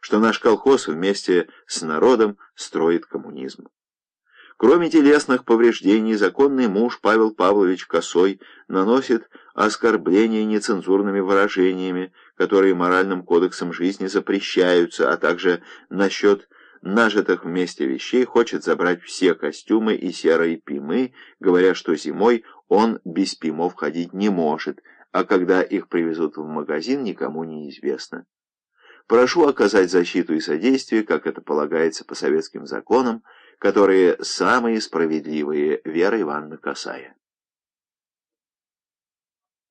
что наш колхоз вместе с народом строит коммунизм. Кроме телесных повреждений, законный муж Павел Павлович Косой наносит оскорбления нецензурными выражениями, которые моральным кодексом жизни запрещаются, а также насчет нажитых вместе вещей хочет забрать все костюмы и серые пимы, говоря, что зимой он без пимов ходить не может, а когда их привезут в магазин, никому не известно. Прошу оказать защиту и содействие, как это полагается по советским законам, которые самые справедливые, Вера Ивановна Касая.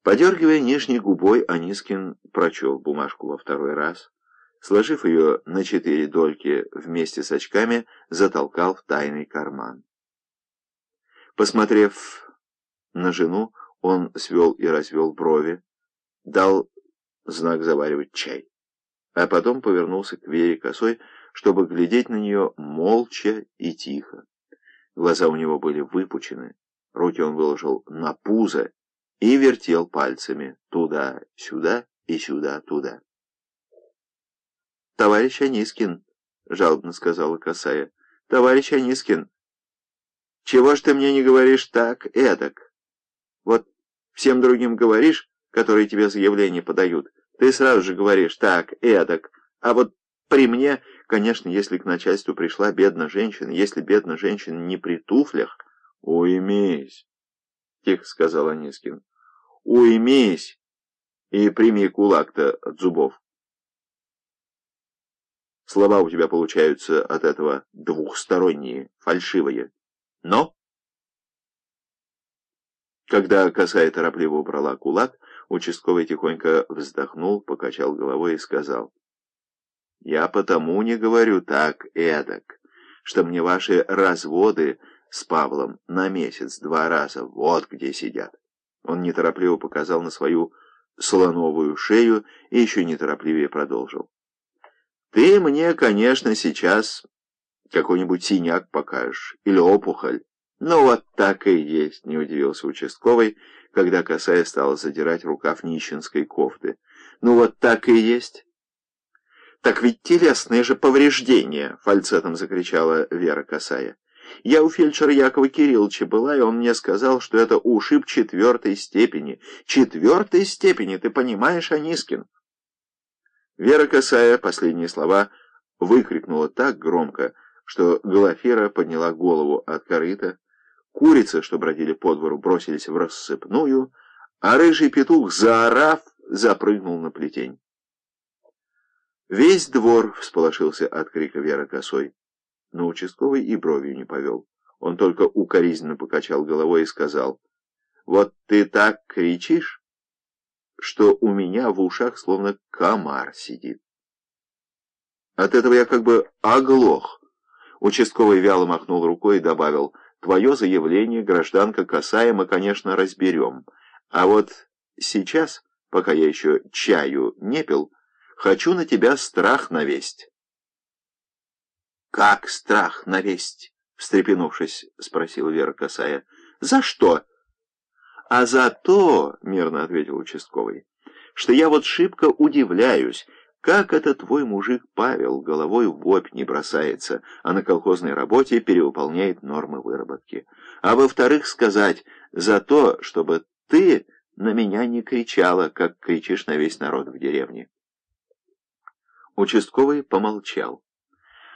Подергивая нижней губой, Анискин прочел бумажку во второй раз, сложив ее на четыре дольки вместе с очками, затолкал в тайный карман. Посмотрев на жену, он свел и развел брови, дал знак заваривать чай, а потом повернулся к Вере косой, чтобы глядеть на нее молча и тихо. Глаза у него были выпучены, руки он выложил на пузо и вертел пальцами туда-сюда и сюда-туда. «Товарищ Анискин», — жалобно сказала Косая, — «товарищ Анискин, чего ж ты мне не говоришь так, эдак? Вот всем другим говоришь, которые тебе заявление подают, ты сразу же говоришь так, эдак, а вот при мне, конечно, если к начальству пришла бедная женщина, если бедная женщина не при туфлях, уймись, тихо сказал Анискин, уймись и прими кулак-то от зубов. Слова у тебя получаются от этого двухсторонние, фальшивые. Но... Когда косая торопливо убрала кулак, участковый тихонько вздохнул, покачал головой и сказал... Я потому не говорю так, эдак, что мне ваши разводы с Павлом на месяц два раза вот где сидят. Он неторопливо показал на свою слоновую шею и еще неторопливее продолжил. Ты мне, конечно, сейчас какой-нибудь синяк покажешь или опухоль. Ну вот так и есть, не удивился участковый, когда косая стала задирать рукав нищенской кофты. Ну вот так и есть. «Так ведь телесные же повреждения!» — фальцетом закричала Вера Косая. «Я у фельдшера Якова Кирилловича была, и он мне сказал, что это ушиб четвертой степени. Четвертой степени, ты понимаешь, Анискин?» Вера Косая последние слова выкрикнула так громко, что Глафира подняла голову от корыта, курицы, что бродили по двору, бросились в рассыпную, а рыжий петух, заорав, запрыгнул на плетень. Весь двор всполошился от крика Веры Косой, но участковый и бровью не повел. Он только укоризненно покачал головой и сказал, «Вот ты так кричишь, что у меня в ушах словно комар сидит». От этого я как бы оглох. Участковый вяло махнул рукой и добавил, «Твое заявление, гражданка Косая, мы, конечно, разберем. А вот сейчас, пока я еще чаю не пил, Хочу на тебя страх навесть. «Как страх навесть?» — встрепенувшись, спросила Вера Косая. «За что?» «А за то, — мирно ответил участковый, — что я вот шибко удивляюсь, как этот твой мужик Павел головой в опь не бросается, а на колхозной работе перевыполняет нормы выработки. А во-вторых, сказать за то, чтобы ты на меня не кричала, как кричишь на весь народ в деревне. Участковый помолчал.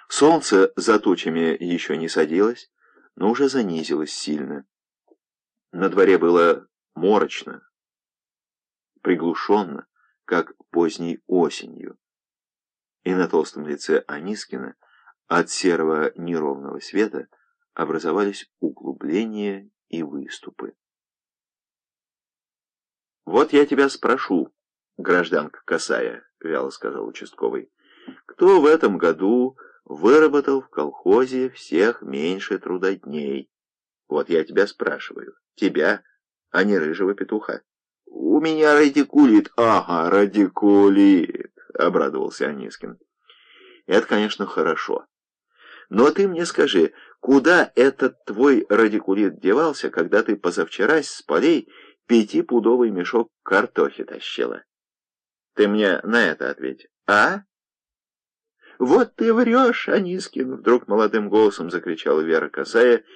Солнце за тучами еще не садилось, но уже занизилось сильно. На дворе было морочно, приглушенно, как поздней осенью. И на толстом лице Анискина от серого неровного света образовались углубления и выступы. «Вот я тебя спрошу», гражданка Косая», — вяло сказал участковый. «Кто в этом году выработал в колхозе всех меньше трудодней? Вот я тебя спрашиваю. Тебя, а не рыжего петуха». «У меня радикулит». «Ага, радикулит», — обрадовался Анискин. «Это, конечно, хорошо. Но ты мне скажи, куда этот твой радикулит девался, когда ты позавчера с полей пятипудовый мешок картохи тащила?» Ты мне на это ответь. А? Вот ты врешь, Анискин!» Вдруг молодым голосом закричала Вера Косая